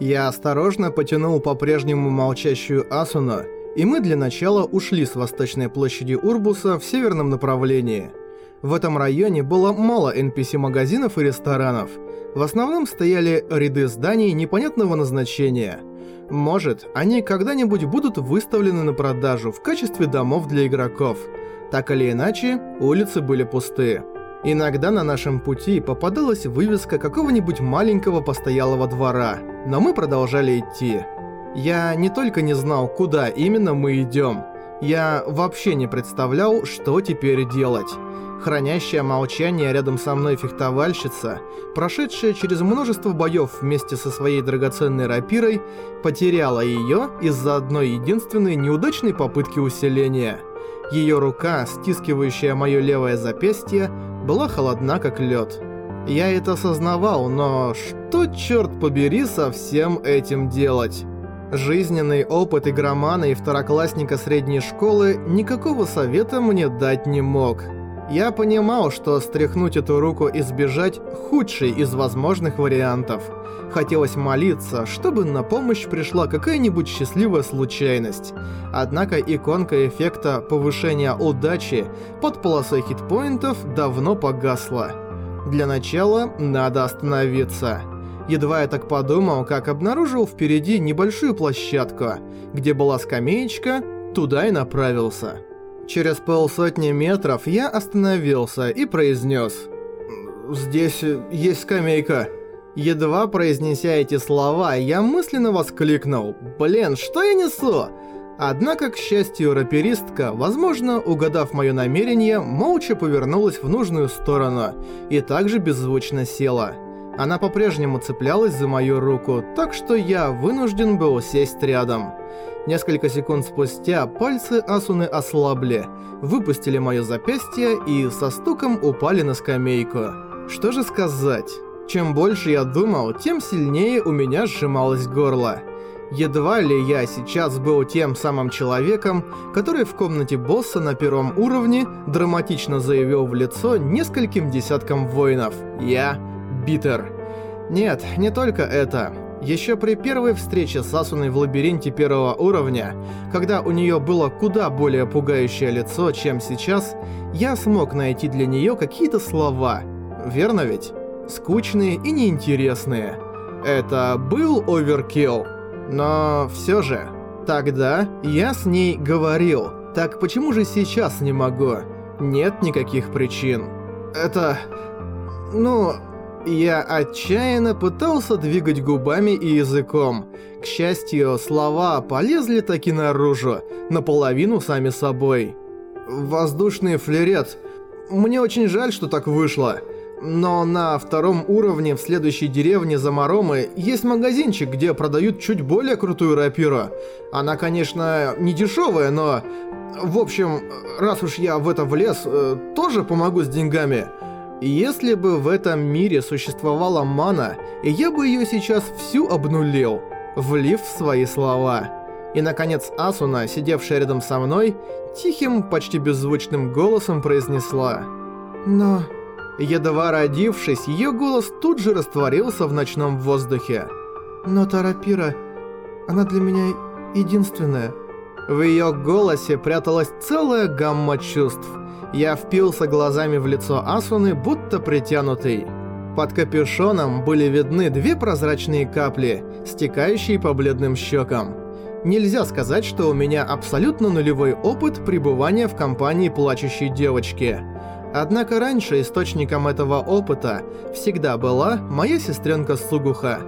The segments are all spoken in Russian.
Я осторожно потянул по-прежнему молчащую Асуну, и мы для начала ушли с восточной площади Урбуса в северном направлении. В этом районе было мало NPC-магазинов и ресторанов. В основном стояли ряды зданий непонятного назначения. Может, они когда-нибудь будут выставлены на продажу в качестве домов для игроков. Так или иначе, улицы были пустые. Иногда на нашем пути попадалась вывеска какого-нибудь маленького постоялого двора, но мы продолжали идти. Я не только не знал, куда именно мы идем, я вообще не представлял, что теперь делать. Хранящая молчание рядом со мной фехтовальщица, прошедшая через множество боев вместе со своей драгоценной рапирой, потеряла ее из-за одной единственной неудачной попытки усиления – ее рука, стискивающая мое левое запястье, была холодна как лед. Я это осознавал, но что, черт побери, со всем этим делать? Жизненный опыт игромана и второклассника средней школы никакого совета мне дать не мог. Я понимал, что стряхнуть эту руку и сбежать – худший из возможных вариантов. Хотелось молиться, чтобы на помощь пришла какая-нибудь счастливая случайность. Однако иконка эффекта повышения удачи под полосой хитпоинтов давно погасла. Для начала надо остановиться. Едва я так подумал, как обнаружил впереди небольшую площадку, где была скамеечка, туда и направился. Через полсотни метров я остановился и произнес «Здесь есть скамейка». Едва произнеся эти слова, я мысленно воскликнул «Блин, что я несу?» Однако, к счастью, раперистка, возможно, угадав мое намерение, молча повернулась в нужную сторону и также беззвучно села. Она по-прежнему цеплялась за мою руку, так что я вынужден был сесть рядом. Несколько секунд спустя пальцы Асуны ослабли, выпустили моё запястье и со стуком упали на скамейку. Что же сказать? Чем больше я думал, тем сильнее у меня сжималось горло. Едва ли я сейчас был тем самым человеком, который в комнате босса на первом уровне драматично заявил в лицо нескольким десяткам воинов «Я Битер». Нет, не только это. Еще при первой встрече с Асуной в лабиринте первого уровня, когда у нее было куда более пугающее лицо, чем сейчас, я смог найти для нее какие-то слова. Верно ведь? Скучные и неинтересные. Это был оверкилл. Но все же, тогда я с ней говорил. Так почему же сейчас не могу? Нет никаких причин. Это... Ну... Я отчаянно пытался двигать губами и языком. К счастью, слова полезли таки наружу, наполовину сами собой. «Воздушный флерет. Мне очень жаль, что так вышло. Но на втором уровне в следующей деревне за Маромы есть магазинчик, где продают чуть более крутую рапиру. Она, конечно, не дешевая, но... В общем, раз уж я в это влез, э, тоже помогу с деньгами». Если бы в этом мире существовала мана, я бы ее сейчас всю обнулил, влив в свои слова. И, наконец, Асуна, сидевшая рядом со мной, тихим, почти беззвучным голосом произнесла «Но...» Едва родившись, ее голос тут же растворился в ночном воздухе. «Но Тарапира, она для меня единственная». В ее голосе пряталась целая гамма чувств – я впился глазами в лицо Асуны, будто притянутый. Под капюшоном были видны две прозрачные капли, стекающие по бледным щекам. Нельзя сказать, что у меня абсолютно нулевой опыт пребывания в компании плачущей девочки. Однако раньше источником этого опыта всегда была моя сестренка Сугуха.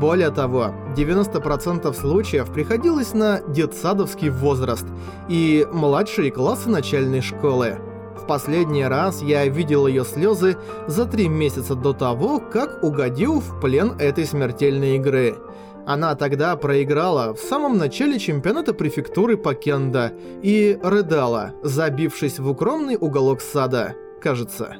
Более того, 90% случаев приходилось на детсадовский возраст и младшие классы начальной школы. В последний раз я видел ее слезы за три месяца до того, как угодил в плен этой смертельной игры. Она тогда проиграла в самом начале чемпионата префектуры по кендо и рыдала, забившись в укромный уголок сада, кажется.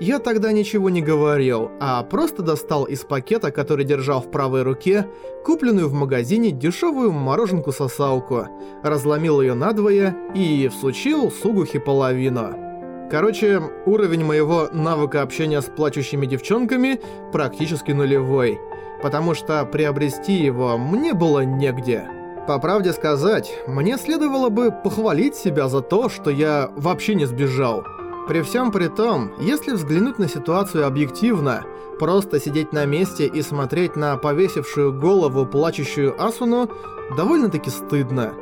Я тогда ничего не говорил, а просто достал из пакета, который держал в правой руке, купленную в магазине дешевую мороженку-сосалку, разломил ее надвое и всучил Сугухи половину. Короче, уровень моего навыка общения с плачущими девчонками практически нулевой. потому что приобрести его мне было негде. По правде сказать, мне следовало бы похвалить себя за то, что я вообще не сбежал. При всем при том, если взглянуть на ситуацию объективно, просто сидеть на месте и смотреть на повесившую голову плачущую Асуну довольно-таки стыдно.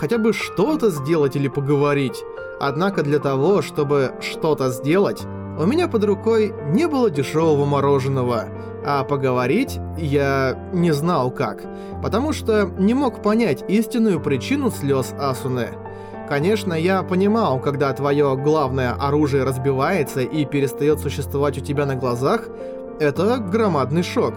Хотя бы что-то сделать или поговорить. Однако для того, чтобы что-то сделать, у меня под рукой не было дешевого мороженого, а поговорить я не знал как, потому что не мог понять истинную причину слез Асуны. Конечно, я понимал, когда твое главное оружие разбивается и перестает существовать у тебя на глазах, это громадный шок.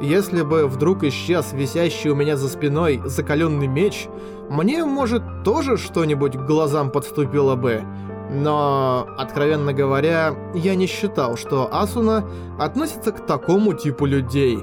Если бы вдруг исчез висящий у меня за спиной закаленный меч, мне, может, тоже что-нибудь к глазам подступило бы, но, откровенно говоря, я не считал, что Асуна относится к такому типу людей.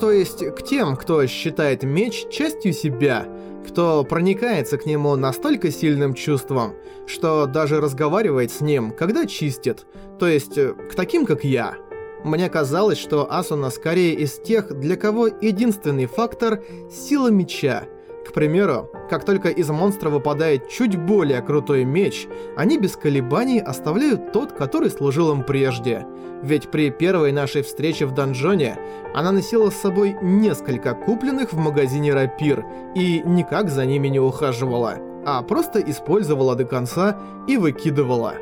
То есть к тем, кто считает меч частью себя, кто проникается к нему настолько сильным чувством, что даже разговаривает с ним, когда чистит, то есть к таким, как я. Мне казалось, что Асуна скорее из тех, для кого единственный фактор – сила меча – к примеру, как только из монстра выпадает чуть более крутой меч, они без колебаний оставляют тот, который служил им прежде. Ведь при первой нашей встрече в донжоне она носила с собой несколько купленных в магазине рапир и никак за ними не ухаживала, а просто использовала до конца и выкидывала.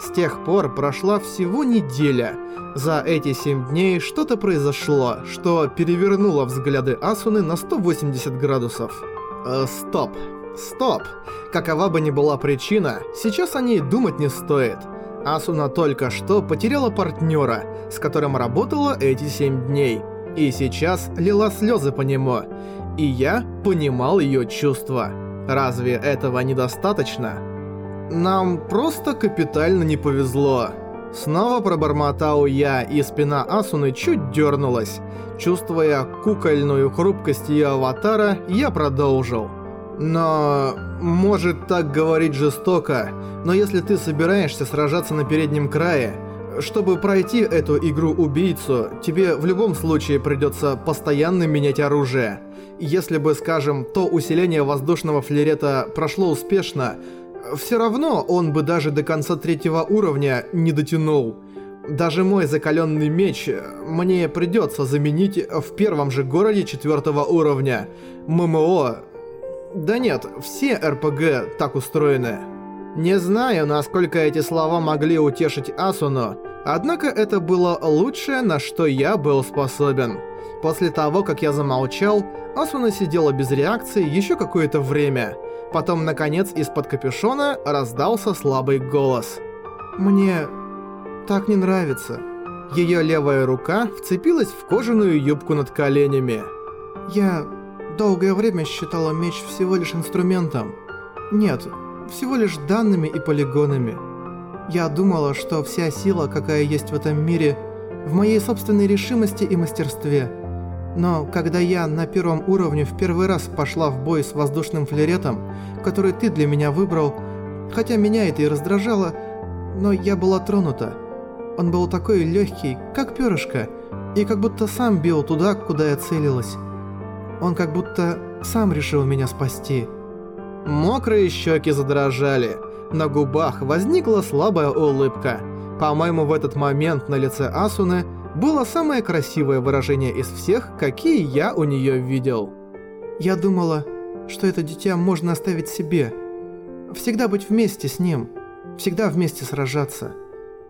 С тех пор прошла всего неделя. За эти 7 дней что-то произошло, что перевернуло взгляды Асуны на 180 градусов. Э, стоп. Стоп. Какова бы ни была причина, сейчас о ней думать не стоит. Асуна только что потеряла партнера, с которым работала эти семь дней. И сейчас лила слезы по нему. И я понимал ее чувства. Разве этого недостаточно? Нам просто капитально не повезло. Снова пробормотал я, и спина Асуны чуть дернулась. Чувствуя кукольную хрупкость ее аватара, я продолжил. Но... может так говорить жестоко, но если ты собираешься сражаться на переднем крае, чтобы пройти эту игру-убийцу, тебе в любом случае придется постоянно менять оружие. Если бы, скажем, то усиление воздушного флерета прошло успешно, все равно он бы даже до конца третьего уровня не дотянул. Даже мой закаленный меч мне придется заменить в первом же городе четвертого уровня. ММО... Да нет, все РПГ так устроены. Не знаю, насколько эти слова могли утешить Асуну, однако это было лучшее, на что я был способен. После того, как я замолчал, Асуна сидела без реакции еще какое-то время. Потом, наконец, из-под капюшона раздался слабый голос. «Мне так не нравится». Ее левая рука вцепилась в кожаную юбку над коленями. «Я долгое время считала меч всего лишь инструментом. Нет, всего лишь данными и полигонами. Я думала, что вся сила, какая есть в этом мире, в моей собственной решимости и мастерстве. Но когда я на первом уровне в первый раз пошла в бой с воздушным флеретом, который ты для меня выбрал, хотя меня это и раздражало, но я была тронута. Он был такой легкий, как перышко, и как будто сам бил туда, куда я целилась. Он как будто сам решил меня спасти. Мокрые щеки задрожали. На губах возникла слабая улыбка. По-моему, в этот момент на лице Асуны было самое красивое выражение из всех, какие я у нее видел. Я думала, что это дитя можно оставить себе. Всегда быть вместе с ним. Всегда вместе сражаться.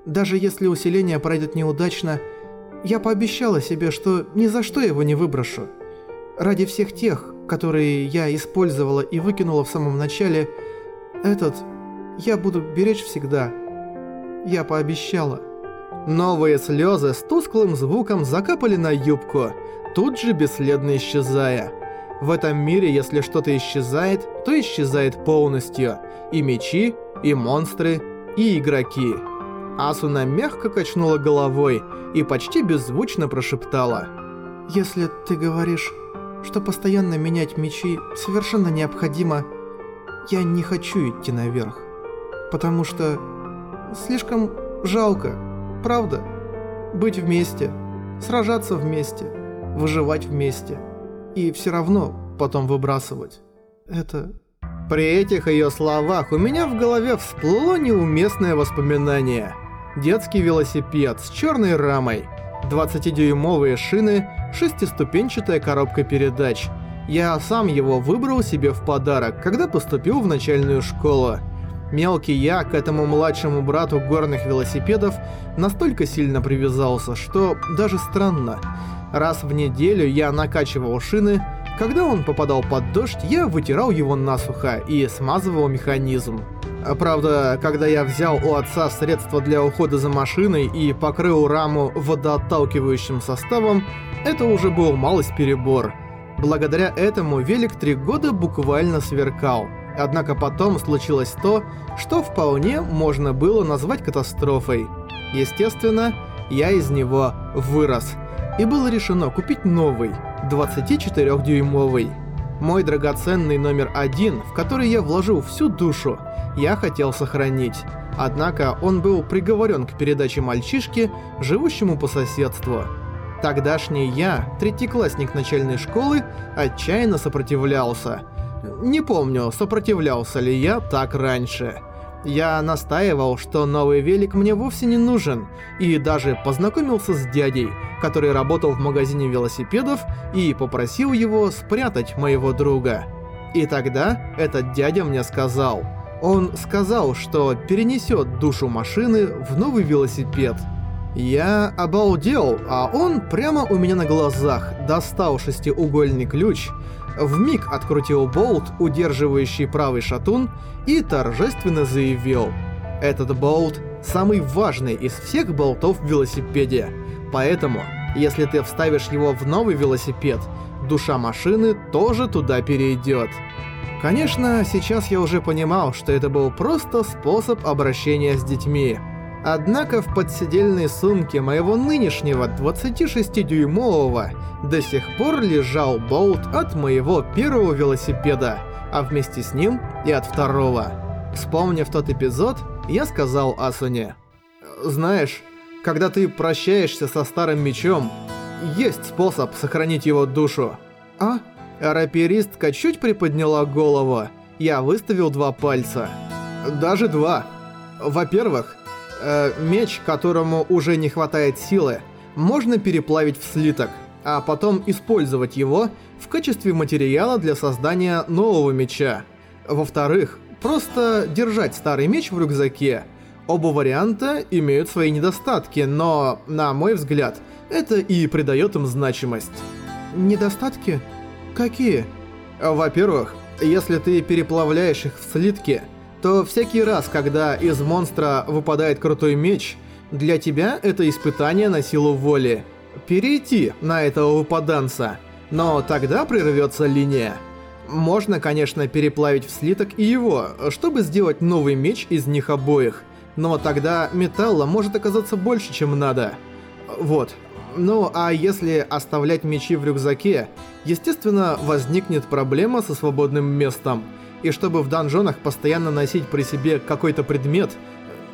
Даже если усиление пройдет неудачно, я пообещала себе, что ни за что его не выброшу. Ради всех тех, которые я использовала и выкинула в самом начале, этот я буду беречь всегда. Я пообещала. Новые слезы с тусклым звуком закапали на юбку, тут же бесследно исчезая. В этом мире, если что-то исчезает, то исчезает полностью. И мечи, и монстры, и игроки. Асуна мягко качнула головой и почти беззвучно прошептала. «Если ты говоришь, что постоянно менять мечи совершенно необходимо, я не хочу идти наверх. Потому что слишком жалко, правда? Быть вместе, сражаться вместе, выживать вместе. И все равно потом выбрасывать. Это... При этих ее словах у меня в голове всплыло неуместное воспоминание. Детский велосипед с черной рамой, 20-дюймовые шины, шестиступенчатая коробка передач. Я сам его выбрал себе в подарок, когда поступил в начальную школу. Мелкий я к этому младшему брату горных велосипедов настолько сильно привязался, что даже странно. Раз в неделю я накачивал шины, когда он попадал под дождь, я вытирал его насухо и смазывал механизм. Правда, когда я взял у отца средства для ухода за машиной и покрыл раму водоотталкивающим составом, это уже был малость перебор. Благодаря этому велик три года буквально сверкал. Однако потом случилось то, что вполне можно было назвать катастрофой. Естественно, я из него вырос. И было решено купить новый, 24-дюймовый. Мой драгоценный номер один, в который я вложил всю душу, я хотел сохранить. Однако он был приговорен к передаче мальчишке, живущему по соседству. Тогдашний я, третьеклассник начальной школы, отчаянно сопротивлялся – не помню, сопротивлялся ли я так раньше. Я настаивал, что новый велик мне вовсе не нужен, и даже познакомился с дядей, который работал в магазине велосипедов, и попросил его спрятать моего друга. И тогда этот дядя мне сказал. Он сказал, что перенесет душу машины в новый велосипед. Я обалдел, а он прямо у меня на глазах достал шестиугольный ключ, вмиг открутил болт, удерживающий правый шатун, и торжественно заявил. Этот болт самый важный из всех болтов в велосипеде. Поэтому, если ты вставишь его в новый велосипед, душа машины тоже туда перейдет. Конечно, сейчас я уже понимал, что это был просто способ обращения с детьми. Однако в подседельной сумке моего нынешнего 26-дюймового до сих пор лежал болт от моего первого велосипеда, а вместе с ним и от второго. Вспомнив тот эпизод, я сказал Асуне. «Знаешь, когда ты прощаешься со старым мечом, есть способ сохранить его душу». «А?» Раперистка чуть приподняла голову. Я выставил два пальца. Даже два. Во-первых, э, меч, которому уже не хватает силы, можно переплавить в слиток, а потом использовать его в качестве материала для создания нового меча. Во-вторых, просто держать старый меч в рюкзаке. Оба варианта имеют свои недостатки, но, на мой взгляд, это и придает им значимость. Недостатки? Какие? Во-первых, если ты переплавляешь их в слитки – то всякий раз, когда из монстра выпадает крутой меч, для тебя это испытание на силу воли. Перейти на этого выпаданца, но тогда прервется линия. Можно, конечно, переплавить в слиток и его, чтобы сделать новый меч из них обоих, но тогда металла может оказаться больше, чем надо. Вот. Ну, а если оставлять мечи в рюкзаке, естественно, возникнет проблема со свободным местом – и чтобы в донжонах постоянно носить при себе какой-то предмет,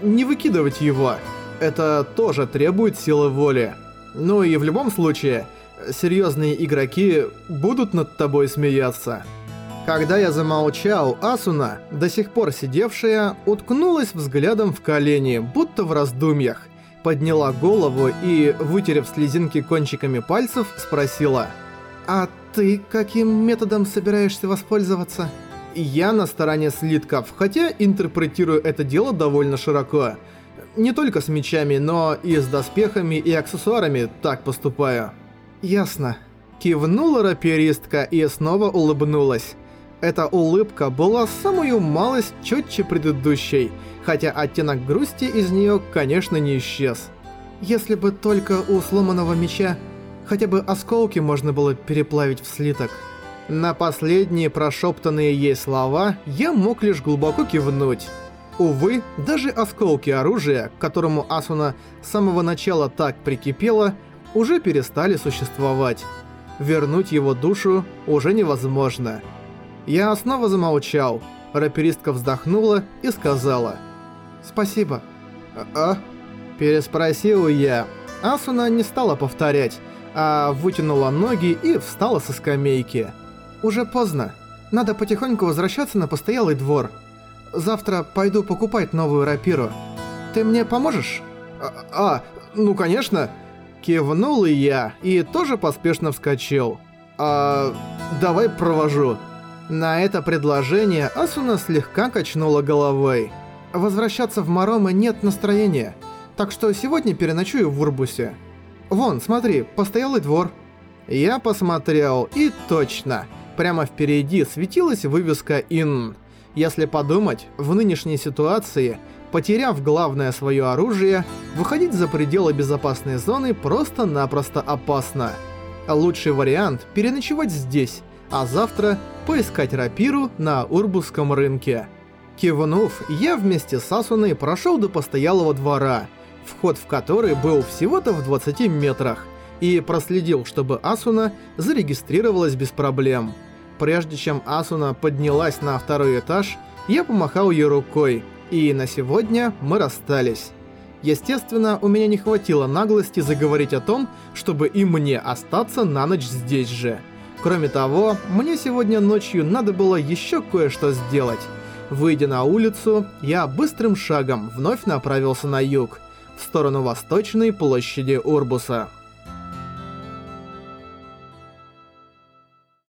не выкидывать его. Это тоже требует силы воли. Ну и в любом случае, серьезные игроки будут над тобой смеяться. Когда я замолчал, Асуна, до сих пор сидевшая, уткнулась взглядом в колени, будто в раздумьях, подняла голову и, вытерев слезинки кончиками пальцев, спросила «А ты каким методом собираешься воспользоваться?» Я на стороне слитков, хотя интерпретирую это дело довольно широко. Не только с мечами, но и с доспехами и аксессуарами так поступаю. Ясно. Кивнула раперистка и снова улыбнулась. Эта улыбка была самую малость четче предыдущей, хотя оттенок грусти из нее, конечно, не исчез. Если бы только у сломанного меча хотя бы осколки можно было переплавить в слиток. На последние прошептанные ей слова я мог лишь глубоко кивнуть. Увы, даже осколки оружия, к которому Асуна с самого начала так прикипела, уже перестали существовать. Вернуть его душу уже невозможно. Я снова замолчал. Раперистка вздохнула и сказала «Спасибо». «А?» Переспросил я. Асуна не стала повторять, а вытянула ноги и встала со скамейки. «Уже поздно. Надо потихоньку возвращаться на постоялый двор. Завтра пойду покупать новую рапиру. Ты мне поможешь?» «А, а ну конечно!» Кивнул и я, и тоже поспешно вскочил. «А, давай провожу». На это предложение Асуна слегка качнула головой. «Возвращаться в Маромы нет настроения, так что сегодня переночую в Урбусе. Вон, смотри, постоялый двор». Я посмотрел, и точно, прямо впереди светилась вывеска «Ин». Если подумать, в нынешней ситуации, потеряв главное свое оружие, выходить за пределы безопасной зоны просто-напросто опасно. Лучший вариант – переночевать здесь, а завтра поискать рапиру на Урбусском рынке. Кивнув, я вместе с Асуной прошел до постоялого двора, вход в который был всего-то в 20 метрах, и проследил, чтобы Асуна зарегистрировалась без проблем. Прежде чем Асуна поднялась на второй этаж, я помахал ей рукой, и на сегодня мы расстались. Естественно, у меня не хватило наглости заговорить о том, чтобы и мне остаться на ночь здесь же. Кроме того, мне сегодня ночью надо было еще кое-что сделать. Выйдя на улицу, я быстрым шагом вновь направился на юг, в сторону восточной площади Урбуса.